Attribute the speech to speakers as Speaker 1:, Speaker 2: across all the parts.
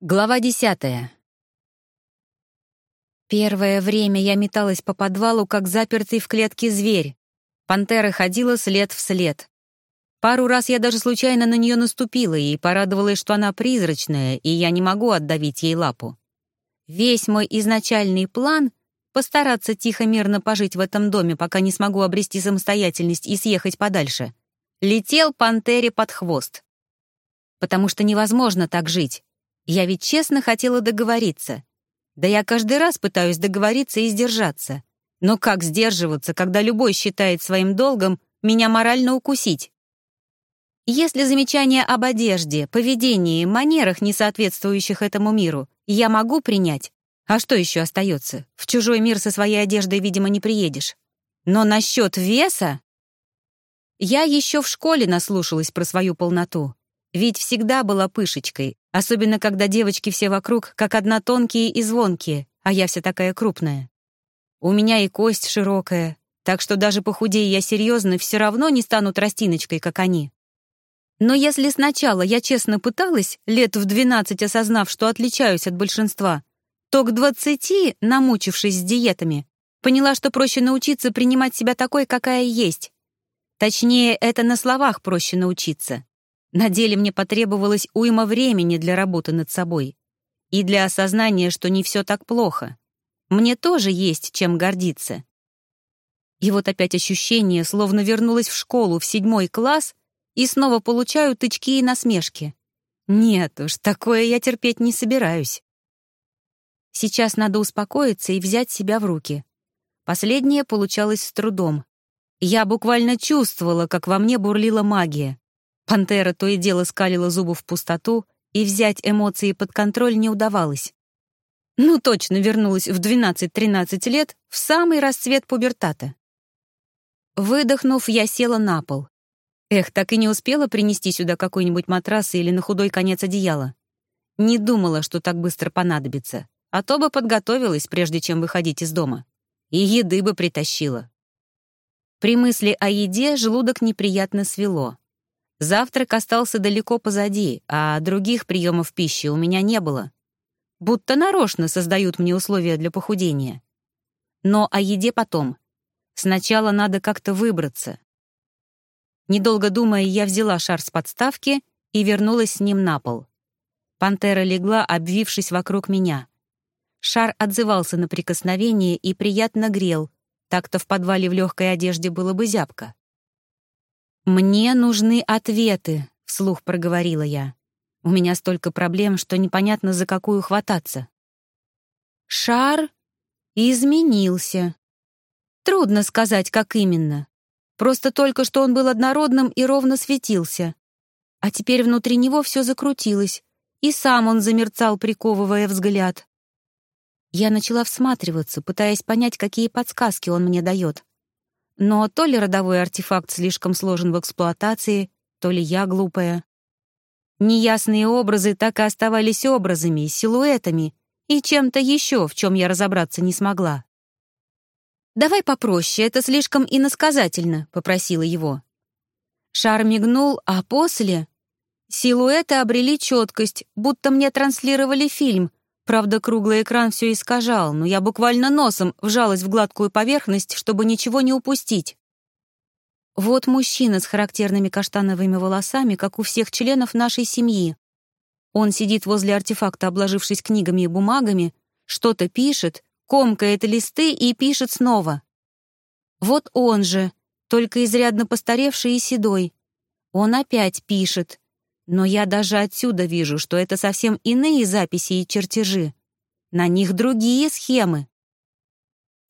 Speaker 1: Глава десятая. Первое время я металась по подвалу, как запертый в клетке зверь. Пантера ходила след в след. Пару раз я даже случайно на нее наступила и порадовалась, что она призрачная, и я не могу отдавить ей лапу. Весь мой изначальный план — постараться тихо-мирно пожить в этом доме, пока не смогу обрести самостоятельность и съехать подальше — летел пантере под хвост. Потому что невозможно так жить. Я ведь честно хотела договориться. Да я каждый раз пытаюсь договориться и сдержаться. Но как сдерживаться, когда любой считает своим долгом меня морально укусить? Если замечания об одежде, поведении, манерах, не соответствующих этому миру, я могу принять, а что еще остается? В чужой мир со своей одеждой, видимо, не приедешь. Но насчет веса... Я еще в школе наслушалась про свою полноту. Ведь всегда была пышечкой, Особенно, когда девочки все вокруг как одна тонкие и звонкие, а я вся такая крупная. У меня и кость широкая, так что даже похудея я серьезно, все равно не стану тростиночкой, как они. Но если сначала я честно пыталась, лет в двенадцать осознав, что отличаюсь от большинства, то к двадцати, намучившись с диетами, поняла, что проще научиться принимать себя такой, какая есть. Точнее, это на словах проще научиться. На деле мне потребовалось уйма времени для работы над собой и для осознания, что не все так плохо. Мне тоже есть чем гордиться. И вот опять ощущение, словно вернулась в школу в седьмой класс и снова получаю тычки и насмешки. Нет уж, такое я терпеть не собираюсь. Сейчас надо успокоиться и взять себя в руки. Последнее получалось с трудом. Я буквально чувствовала, как во мне бурлила магия. Пантера то и дело скалила зубы в пустоту, и взять эмоции под контроль не удавалось. Ну, точно вернулась в 12-13 лет в самый расцвет пубертата. Выдохнув, я села на пол. Эх, так и не успела принести сюда какой-нибудь матрас или на худой конец одеяла. Не думала, что так быстро понадобится, а то бы подготовилась, прежде чем выходить из дома. И еды бы притащила. При мысли о еде желудок неприятно свело. Завтрак остался далеко позади, а других приемов пищи у меня не было. Будто нарочно создают мне условия для похудения. Но о еде потом. Сначала надо как-то выбраться. Недолго думая, я взяла шар с подставки и вернулась с ним на пол. Пантера легла, обвившись вокруг меня. Шар отзывался на прикосновение и приятно грел, так-то в подвале в легкой одежде было бы зябко. «Мне нужны ответы», — вслух проговорила я. «У меня столько проблем, что непонятно, за какую хвататься». Шар изменился. Трудно сказать, как именно. Просто только что он был однородным и ровно светился. А теперь внутри него все закрутилось, и сам он замерцал, приковывая взгляд. Я начала всматриваться, пытаясь понять, какие подсказки он мне дает. Но то ли родовой артефакт слишком сложен в эксплуатации, то ли я глупая. Неясные образы так и оставались образами, силуэтами и чем-то еще, в чем я разобраться не смогла. «Давай попроще, это слишком иносказательно», — попросила его. Шар мигнул, а после... Силуэты обрели четкость, будто мне транслировали фильм, Правда, круглый экран все искажал, но я буквально носом вжалась в гладкую поверхность, чтобы ничего не упустить. Вот мужчина с характерными каштановыми волосами, как у всех членов нашей семьи. Он сидит возле артефакта, обложившись книгами и бумагами, что-то пишет, комкает листы и пишет снова. Вот он же, только изрядно постаревший и седой. Он опять пишет, но я даже отсюда вижу, что это совсем иные записи и чертежи. На них другие схемы.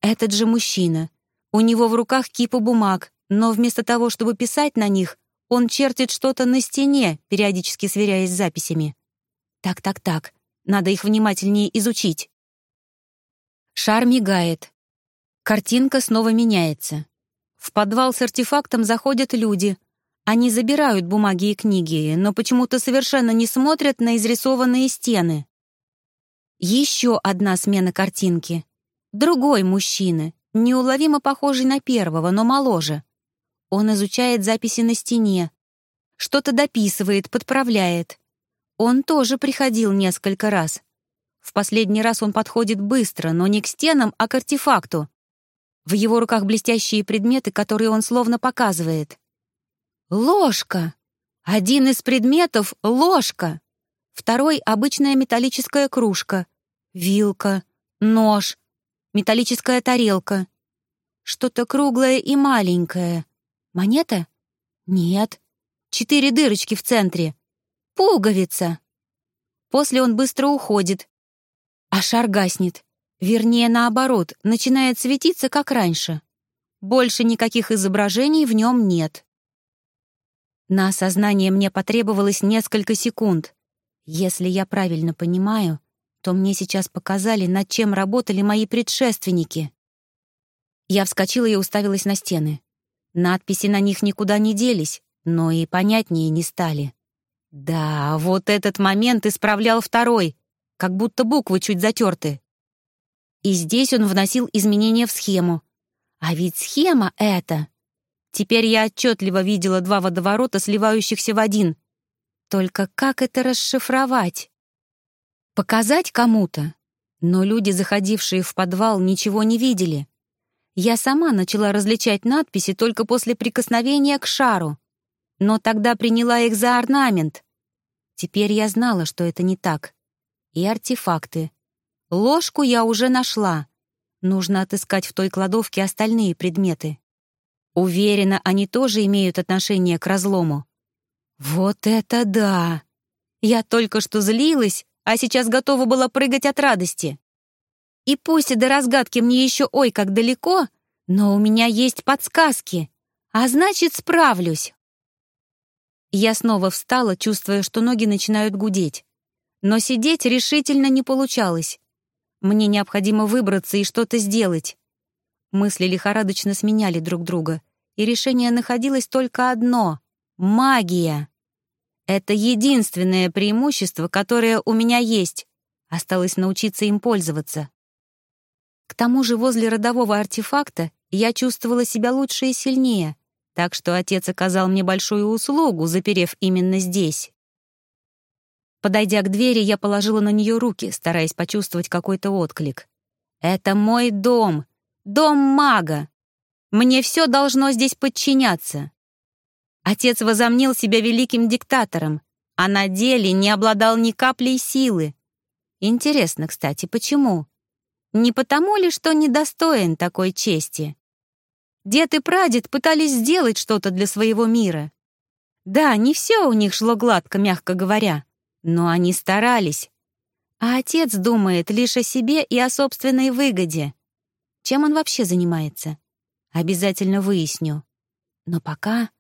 Speaker 1: Этот же мужчина. У него в руках кипа бумаг, но вместо того, чтобы писать на них, он чертит что-то на стене, периодически сверяясь с записями. Так-так-так, надо их внимательнее изучить. Шар мигает. Картинка снова меняется. В подвал с артефактом заходят люди, они забирают бумаги и книги, но почему-то совершенно не смотрят на изрисованные стены. Еще одна смена картинки. Другой мужчина, неуловимо похожий на первого, но моложе. Он изучает записи на стене. Что-то дописывает, подправляет. Он тоже приходил несколько раз. В последний раз он подходит быстро, но не к стенам, а к артефакту. В его руках блестящие предметы, которые он словно показывает. Ложка! Один из предметов — ложка. Второй — обычная металлическая кружка. Вилка, нож, металлическая тарелка. Что-то круглое и маленькое. Монета? Нет. Четыре дырочки в центре. Пуговица. После он быстро уходит. А шар гаснет. Вернее, наоборот, начинает светиться, как раньше. Больше никаких изображений в нем нет. На осознание мне потребовалось несколько секунд. Если я правильно понимаю, то мне сейчас показали, над чем работали мои предшественники. Я вскочила и уставилась на стены. Надписи на них никуда не делись, но и понятнее не стали. Да, вот этот момент исправлял второй, как будто буквы чуть затерты. И здесь он вносил изменения в схему. А ведь схема эта Теперь я отчетливо видела два водоворота, сливающихся в один. Только как это расшифровать? Показать кому-то? Но люди, заходившие в подвал, ничего не видели. Я сама начала различать надписи только после прикосновения к шару. Но тогда приняла их за орнамент. Теперь я знала, что это не так. И артефакты. Ложку я уже нашла. Нужно отыскать в той кладовке остальные предметы. Уверена, они тоже имеют отношение к разлому. Вот это да! Я только что злилась, а сейчас готова была прыгать от радости. И пусть до разгадки мне еще ой как далеко, но у меня есть подсказки, а значит, справлюсь. Я снова встала, чувствуя, что ноги начинают гудеть. Но сидеть решительно не получалось. Мне необходимо выбраться и что-то сделать. Мысли лихорадочно сменяли друг друга и решение находилось только одно — магия. Это единственное преимущество, которое у меня есть. Осталось научиться им пользоваться. К тому же возле родового артефакта я чувствовала себя лучше и сильнее, так что отец оказал мне большую услугу, заперев именно здесь. Подойдя к двери, я положила на нее руки, стараясь почувствовать какой-то отклик. «Это мой дом! Дом мага! Мне все должно здесь подчиняться. Отец возомнил себя великим диктатором, а на деле не обладал ни каплей силы. Интересно, кстати, почему? Не потому ли, что недостоин такой чести? Дед и прадед пытались сделать что-то для своего мира. Да, не все у них шло гладко, мягко говоря, но они старались. А отец думает лишь о себе и о собственной выгоде. Чем он вообще занимается? Обязательно выясню. Но пока...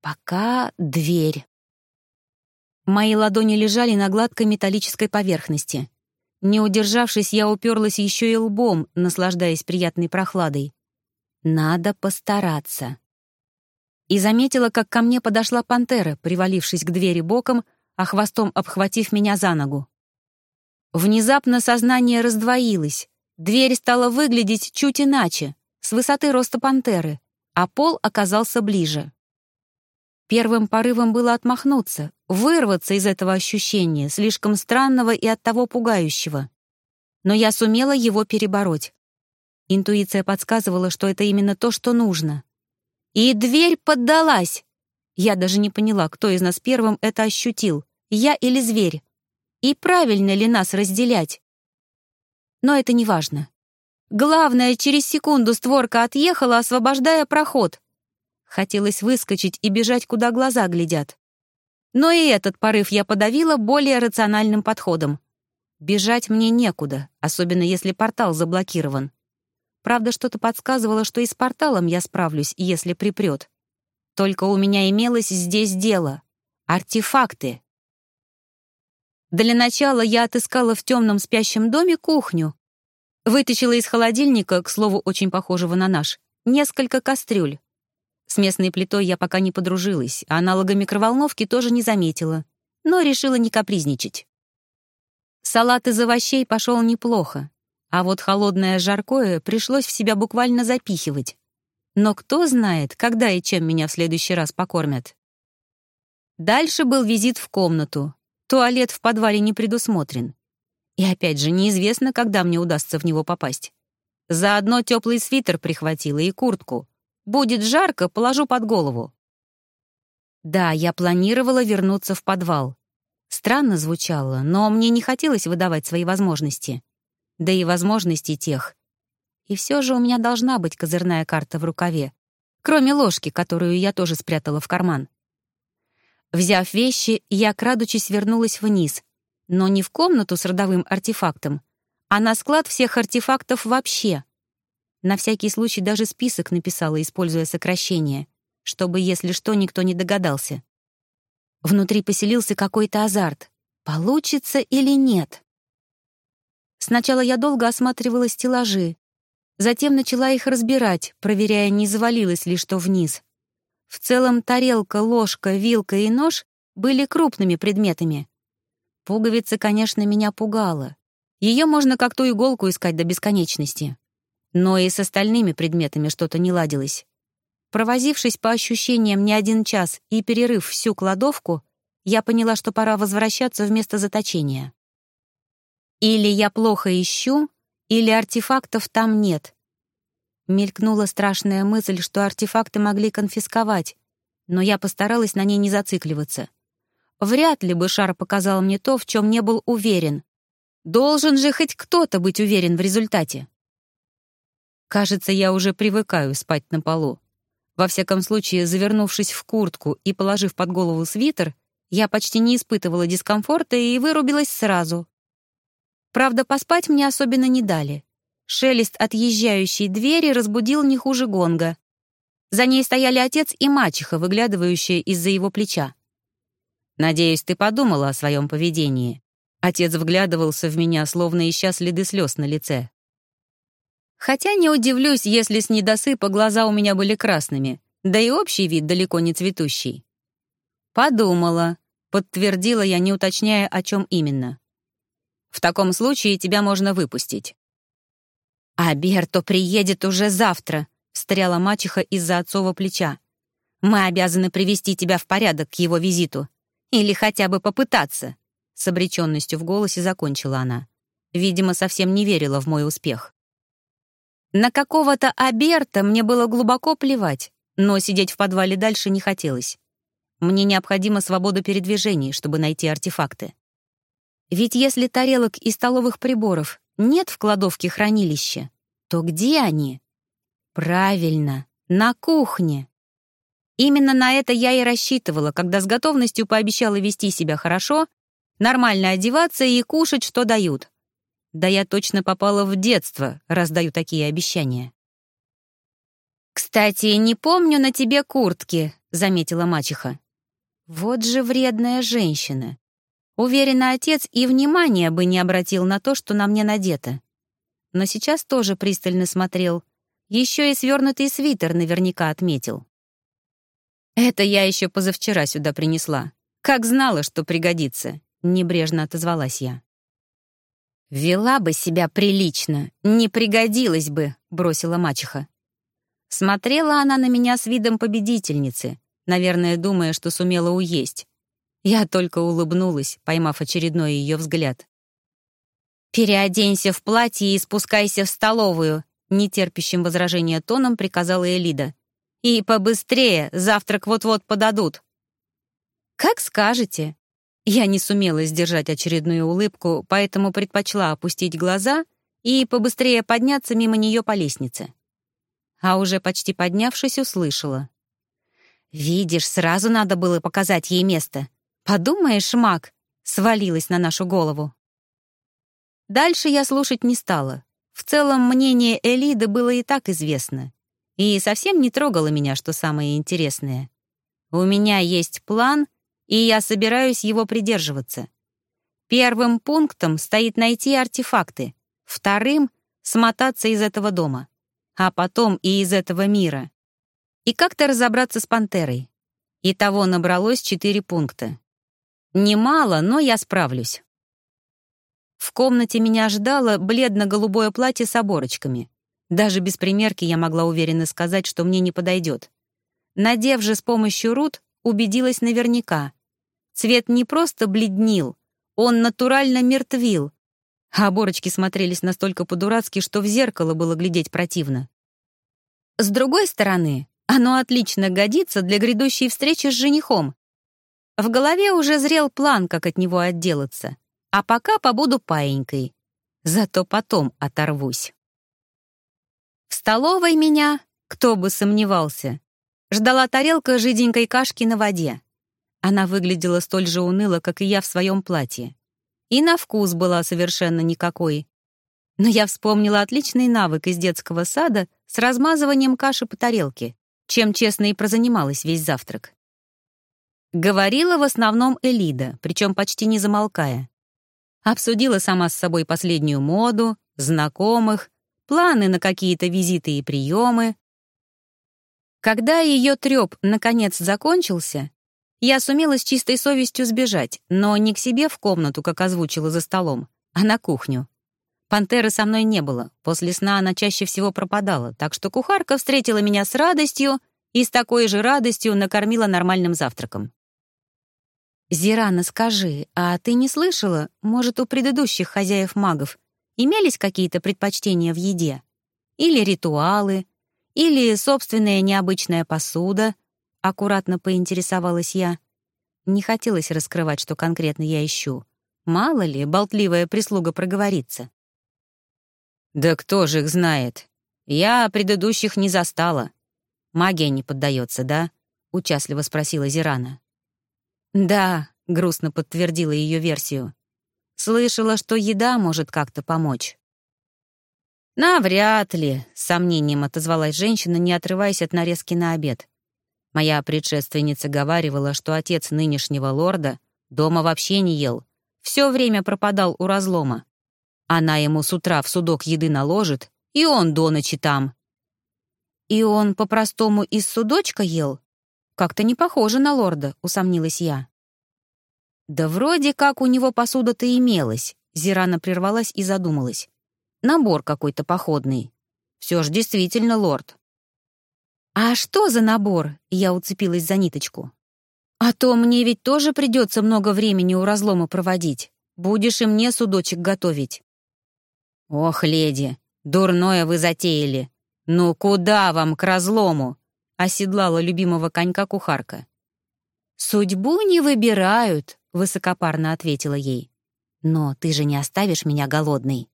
Speaker 1: пока дверь. Мои ладони лежали на гладкой металлической поверхности. Не удержавшись, я уперлась еще и лбом, наслаждаясь приятной прохладой. Надо постараться. И заметила, как ко мне подошла пантера, привалившись к двери боком, а хвостом обхватив меня за ногу. Внезапно сознание раздвоилось. Дверь стала выглядеть чуть иначе с высоты роста пантеры, а пол оказался ближе. Первым порывом было отмахнуться, вырваться из этого ощущения, слишком странного и оттого пугающего. Но я сумела его перебороть. Интуиция подсказывала, что это именно то, что нужно. И дверь поддалась. Я даже не поняла, кто из нас первым это ощутил, я или зверь. И правильно ли нас разделять? Но это не важно. Главное, через секунду створка отъехала, освобождая проход. Хотелось выскочить и бежать, куда глаза глядят. Но и этот порыв я подавила более рациональным подходом. Бежать мне некуда, особенно если портал заблокирован. Правда, что-то подсказывало, что и с порталом я справлюсь, если припрет. Только у меня имелось здесь дело. Артефакты. Для начала я отыскала в темном спящем доме кухню, Вытащила из холодильника, к слову, очень похожего на наш, несколько кастрюль. С местной плитой я пока не подружилась, а аналога микроволновки тоже не заметила, но решила не капризничать. Салат из овощей пошел неплохо, а вот холодное жаркое пришлось в себя буквально запихивать. Но кто знает, когда и чем меня в следующий раз покормят. Дальше был визит в комнату, Туалет в подвале не предусмотрен. И опять же, неизвестно, когда мне удастся в него попасть. Заодно теплый свитер прихватила и куртку. Будет жарко, положу под голову. Да, я планировала вернуться в подвал. Странно звучало, но мне не хотелось выдавать свои возможности. Да и возможности тех. И все же у меня должна быть козырная карта в рукаве, кроме ложки, которую я тоже спрятала в карман. Взяв вещи, я, крадучись, вернулась вниз, но не в комнату с родовым артефактом, а на склад всех артефактов вообще. На всякий случай даже список написала, используя сокращение чтобы, если что, никто не догадался. Внутри поселился какой-то азарт. Получится или нет? Сначала я долго осматривала стеллажи, затем начала их разбирать, проверяя, не завалилось ли что вниз. В целом тарелка, ложка, вилка и нож были крупными предметами. Пуговица, конечно, меня пугала. Ее можно как ту иголку искать до бесконечности. Но и с остальными предметами что-то не ладилось. Провозившись по ощущениям не один час и перерыв всю кладовку, я поняла, что пора возвращаться в место заточения. Или я плохо ищу, или артефактов там нет. Мелькнула страшная мысль, что артефакты могли конфисковать, но я постаралась на ней не зацикливаться. Вряд ли бы шар показал мне то, в чем не был уверен. Должен же хоть кто-то быть уверен в результате. Кажется, я уже привыкаю спать на полу. Во всяком случае, завернувшись в куртку и положив под голову свитер, я почти не испытывала дискомфорта и вырубилась сразу. Правда, поспать мне особенно не дали. Шелест отъезжающей двери разбудил не хуже гонга. За ней стояли отец и мачеха, выглядывающие из-за его плеча. «Надеюсь, ты подумала о своем поведении». Отец вглядывался в меня, словно ища следы слез на лице. Хотя не удивлюсь, если с недосыпа глаза у меня были красными, да и общий вид далеко не цветущий. «Подумала», — подтвердила я, не уточняя, о чем именно. «В таком случае тебя можно выпустить». «А Берто приедет уже завтра», — встряла мачеха из-за отцова плеча. «Мы обязаны привести тебя в порядок к его визиту. Или хотя бы попытаться», — с обреченностью в голосе закончила она. Видимо, совсем не верила в мой успех. На какого-то Аберта мне было глубоко плевать, но сидеть в подвале дальше не хотелось. Мне необходима свобода передвижений, чтобы найти артефакты. Ведь если тарелок и столовых приборов нет в кладовке хранилища, то где они? Правильно, на кухне. Именно на это я и рассчитывала, когда с готовностью пообещала вести себя хорошо, нормально одеваться и кушать, что дают. Да я точно попала в детство, раздаю такие обещания. «Кстати, не помню на тебе куртки», — заметила мачеха. «Вот же вредная женщина. Уверена, отец и внимания бы не обратил на то, что на мне надето. Но сейчас тоже пристально смотрел. Еще и свернутый свитер наверняка отметил. «Это я еще позавчера сюда принесла. Как знала, что пригодится», — небрежно отозвалась я. «Вела бы себя прилично, не пригодилась бы», — бросила мачеха. Смотрела она на меня с видом победительницы, наверное, думая, что сумела уесть. Я только улыбнулась, поймав очередной ее взгляд. «Переоденься в платье и спускайся в столовую», — нетерпящим возражения тоном приказала Элида. «И побыстрее, завтрак вот-вот подадут». «Как скажете», я не сумела сдержать очередную улыбку, поэтому предпочла опустить глаза и побыстрее подняться мимо нее по лестнице. А уже почти поднявшись, услышала. «Видишь, сразу надо было показать ей место. Подумаешь, маг!» свалилась на нашу голову. Дальше я слушать не стала. В целом, мнение Элиды было и так известно. И совсем не трогало меня, что самое интересное. У меня есть план, и я собираюсь его придерживаться. Первым пунктом стоит найти артефакты, вторым — смотаться из этого дома, а потом и из этого мира. И как-то разобраться с пантерой. Итого набралось четыре пункта. Немало, но я справлюсь. В комнате меня ждало бледно-голубое платье с оборочками. Даже без примерки я могла уверенно сказать, что мне не подойдет. Надев же с помощью рут, убедилась наверняка. Цвет не просто бледнил, Он натурально мертвил. А оборочки смотрелись настолько по-дурацки, что в зеркало было глядеть противно. С другой стороны, оно отлично годится для грядущей встречи с женихом. В голове уже зрел план, как от него отделаться. А пока побуду паенькой. Зато потом оторвусь. В столовой меня, кто бы сомневался, ждала тарелка жиденькой кашки на воде. Она выглядела столь же уныло, как и я в своем платье. И на вкус была совершенно никакой. Но я вспомнила отличный навык из детского сада с размазыванием каши по тарелке, чем честно и прозанималась весь завтрак. Говорила в основном Элида, причем почти не замолкая. Обсудила сама с собой последнюю моду, знакомых, планы на какие-то визиты и приемы. Когда ее треп наконец закончился, я сумела с чистой совестью сбежать, но не к себе в комнату, как озвучила за столом, а на кухню. Пантеры со мной не было, после сна она чаще всего пропадала, так что кухарка встретила меня с радостью и с такой же радостью накормила нормальным завтраком. «Зирана, скажи, а ты не слышала, может, у предыдущих хозяев магов имелись какие-то предпочтения в еде? Или ритуалы? Или собственная необычная посуда?» Аккуратно поинтересовалась я. Не хотелось раскрывать, что конкретно я ищу. Мало ли, болтливая прислуга проговорится. «Да кто же их знает? Я предыдущих не застала. Магия не поддается, да?» — участливо спросила Зирана. «Да», — грустно подтвердила ее версию. «Слышала, что еда может как-то помочь». «Навряд ли», — с сомнением отозвалась женщина, не отрываясь от нарезки на обед. Моя предшественница говаривала, что отец нынешнего лорда дома вообще не ел, все время пропадал у разлома. Она ему с утра в судок еды наложит, и он до ночи там. «И он по-простому из судочка ел?» «Как-то не похоже на лорда», — усомнилась я. «Да вроде как у него посуда-то имелась», — Зирана прервалась и задумалась. «Набор какой-то походный. Все ж действительно лорд». «А что за набор?» — я уцепилась за ниточку. «А то мне ведь тоже придется много времени у разлома проводить. Будешь и мне судочек готовить». «Ох, леди, дурное вы затеяли. Ну куда вам к разлому?» — оседлала любимого конька кухарка. «Судьбу не выбирают», — высокопарно ответила ей. «Но ты же не оставишь меня голодной».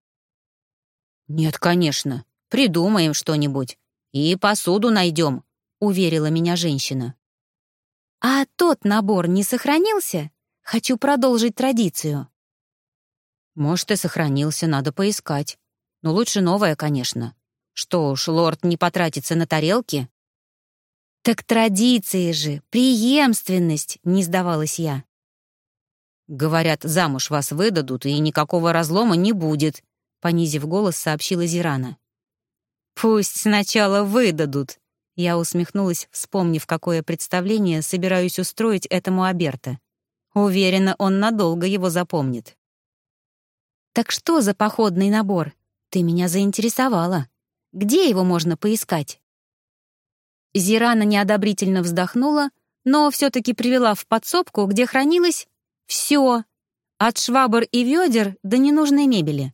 Speaker 1: «Нет, конечно. Придумаем что-нибудь. И посуду найдем», — уверила меня женщина. «А тот набор не сохранился? Хочу продолжить традицию». «Может, и сохранился, надо поискать. Но лучше новое, конечно. Что уж, лорд не потратится на тарелки?» «Так традиции же, преемственность!» — не сдавалась я. «Говорят, замуж вас выдадут, и никакого разлома не будет», — понизив голос, сообщила Зирана. «Пусть сначала выдадут», — я усмехнулась, вспомнив, какое представление собираюсь устроить этому Аберта. Уверена, он надолго его запомнит. «Так что за походный набор? Ты меня заинтересовала. Где его можно поискать?» Зирана неодобрительно вздохнула, но все-таки привела в подсобку, где хранилось все, от швабр и ведер до ненужной мебели.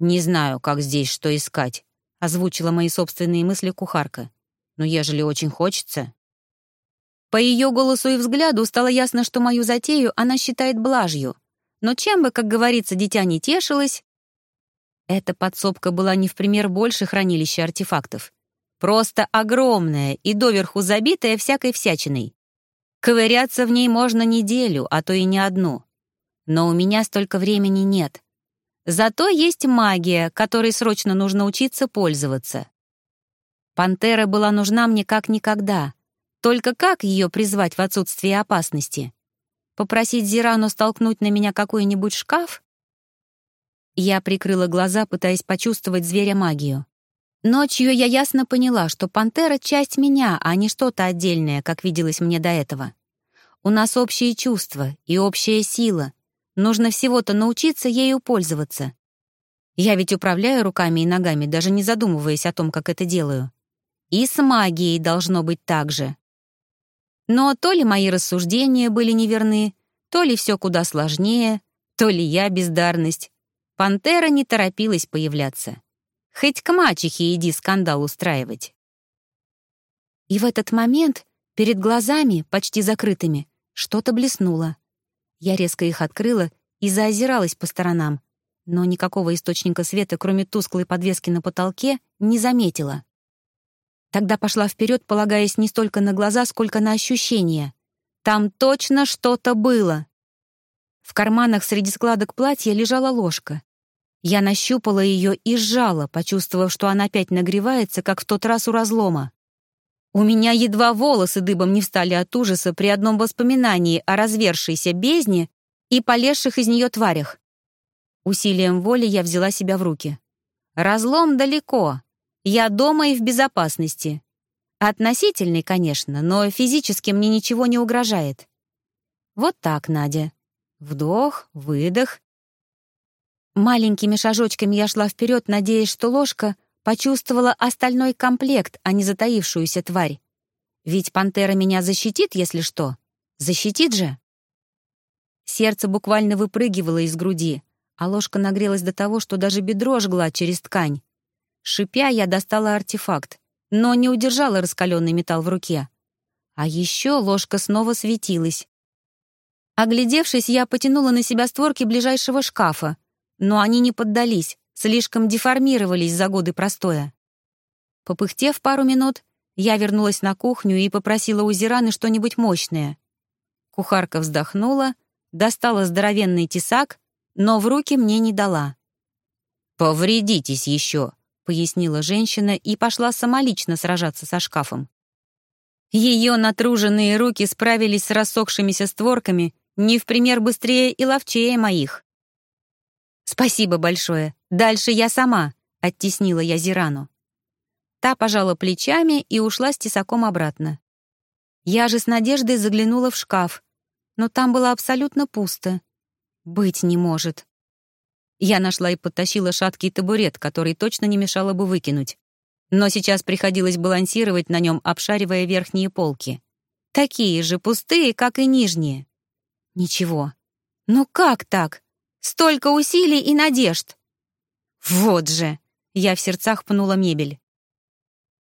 Speaker 1: «Не знаю, как здесь что искать», — озвучила мои собственные мысли кухарка. «Но ежели очень хочется...» По ее голосу и взгляду стало ясно, что мою затею она считает блажью. Но чем бы, как говорится, дитя не тешилось... Эта подсобка была не в пример больше хранилища артефактов. Просто огромная и доверху забитая всякой всячиной. Ковыряться в ней можно неделю, а то и не одну. Но у меня столько времени нет. Зато есть магия, которой срочно нужно учиться пользоваться. Пантера была нужна мне как никогда. Только как ее призвать в отсутствие опасности? Попросить Зирану столкнуть на меня какой-нибудь шкаф? Я прикрыла глаза, пытаясь почувствовать зверя магию. Ночью я ясно поняла, что пантера — часть меня, а не что-то отдельное, как виделось мне до этого. У нас общие чувства и общая сила. Нужно всего-то научиться ею пользоваться. Я ведь управляю руками и ногами, даже не задумываясь о том, как это делаю. И с магией должно быть так же. Но то ли мои рассуждения были неверны, то ли все куда сложнее, То ли я бездарность. Пантера не торопилась появляться. Хоть к мачехе иди скандал устраивать. И в этот момент перед глазами, почти закрытыми, что-то блеснуло. Я резко их открыла и заозиралась по сторонам, но никакого источника света, кроме тусклой подвески на потолке, не заметила. Тогда пошла вперед, полагаясь не столько на глаза, сколько на ощущения. Там точно что-то было. В карманах среди складок платья лежала ложка. Я нащупала ее и сжала, почувствовав, что она опять нагревается, как в тот раз у разлома. У меня едва волосы дыбом не встали от ужаса при одном воспоминании о развершейся бездне и полезших из нее тварях. Усилием воли я взяла себя в руки. Разлом далеко. Я дома и в безопасности. Относительный, конечно, но физически мне ничего не угрожает. Вот так, Надя. Вдох, выдох. Маленькими шажочками я шла вперед, надеясь, что ложка почувствовала остальной комплект, а не затаившуюся тварь. Ведь пантера меня защитит, если что. Защитит же. Сердце буквально выпрыгивало из груди, а ложка нагрелась до того, что даже бедро жгла через ткань. Шипя, я достала артефакт, но не удержала раскаленный металл в руке. А еще ложка снова светилась. Оглядевшись, я потянула на себя створки ближайшего шкафа, но они не поддались, слишком деформировались за годы простоя. Попыхтев пару минут, я вернулась на кухню и попросила у Зираны что-нибудь мощное. Кухарка вздохнула, достала здоровенный тесак, но в руки мне не дала. «Повредитесь еще», — пояснила женщина и пошла самолично сражаться со шкафом. Ее натруженные руки справились с рассохшимися створками не в пример быстрее и ловчее моих. «Спасибо большое. Дальше я сама», — оттеснила я Зирану. Та пожала плечами и ушла с тесаком обратно. Я же с надеждой заглянула в шкаф, но там было абсолютно пусто. Быть не может. Я нашла и подтащила шаткий табурет, который точно не мешало бы выкинуть. Но сейчас приходилось балансировать на нем, обшаривая верхние полки. Такие же пустые, как и нижние. Ничего. Ну как так? Столько усилий и надежд. Вот же! Я в сердцах пнула мебель.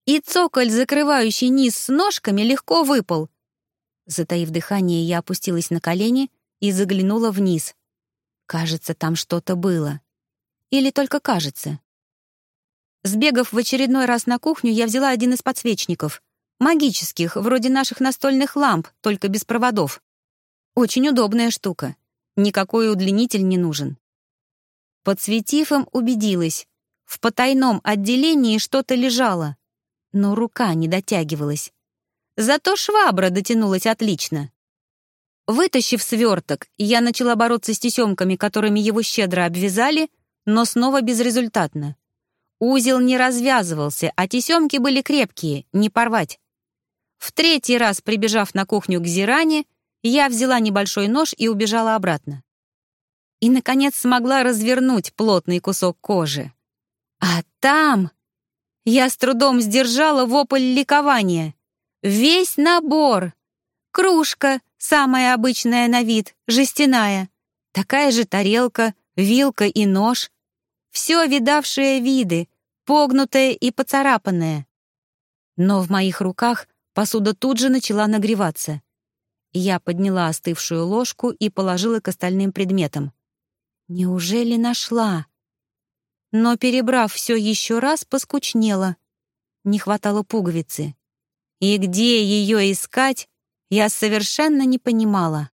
Speaker 1: И цоколь, закрывающий низ с ножками, легко выпал. Затаив дыхание, я опустилась на колени и заглянула вниз. Кажется, там что-то было. Или только кажется. Сбегав в очередной раз на кухню, я взяла один из подсвечников. Магических, вроде наших настольных ламп, только без проводов. Очень удобная штука. Никакой удлинитель не нужен. Подсветив им, убедилась. В потайном отделении что-то лежало. Но рука не дотягивалась. Зато швабра дотянулась отлично. Вытащив сверток, я начала бороться с тесемками, которыми его щедро обвязали, но снова безрезультатно. Узел не развязывался, а тесемки были крепкие, не порвать. В третий раз, прибежав на кухню к Зиране, я взяла небольшой нож и убежала обратно. И, наконец, смогла развернуть плотный кусок кожи. А там... Я с трудом сдержала вопль ликования. Весь набор. Кружка, самая обычная на вид, жестяная. Такая же тарелка, вилка и нож. Все видавшие виды, погнутое и поцарапанное. Но в моих руках посуда тут же начала нагреваться. Я подняла остывшую ложку и положила к остальным предметам. Неужели нашла? Но, перебрав все еще раз, поскучнела. Не хватало пуговицы. И где ее искать, я совершенно не понимала.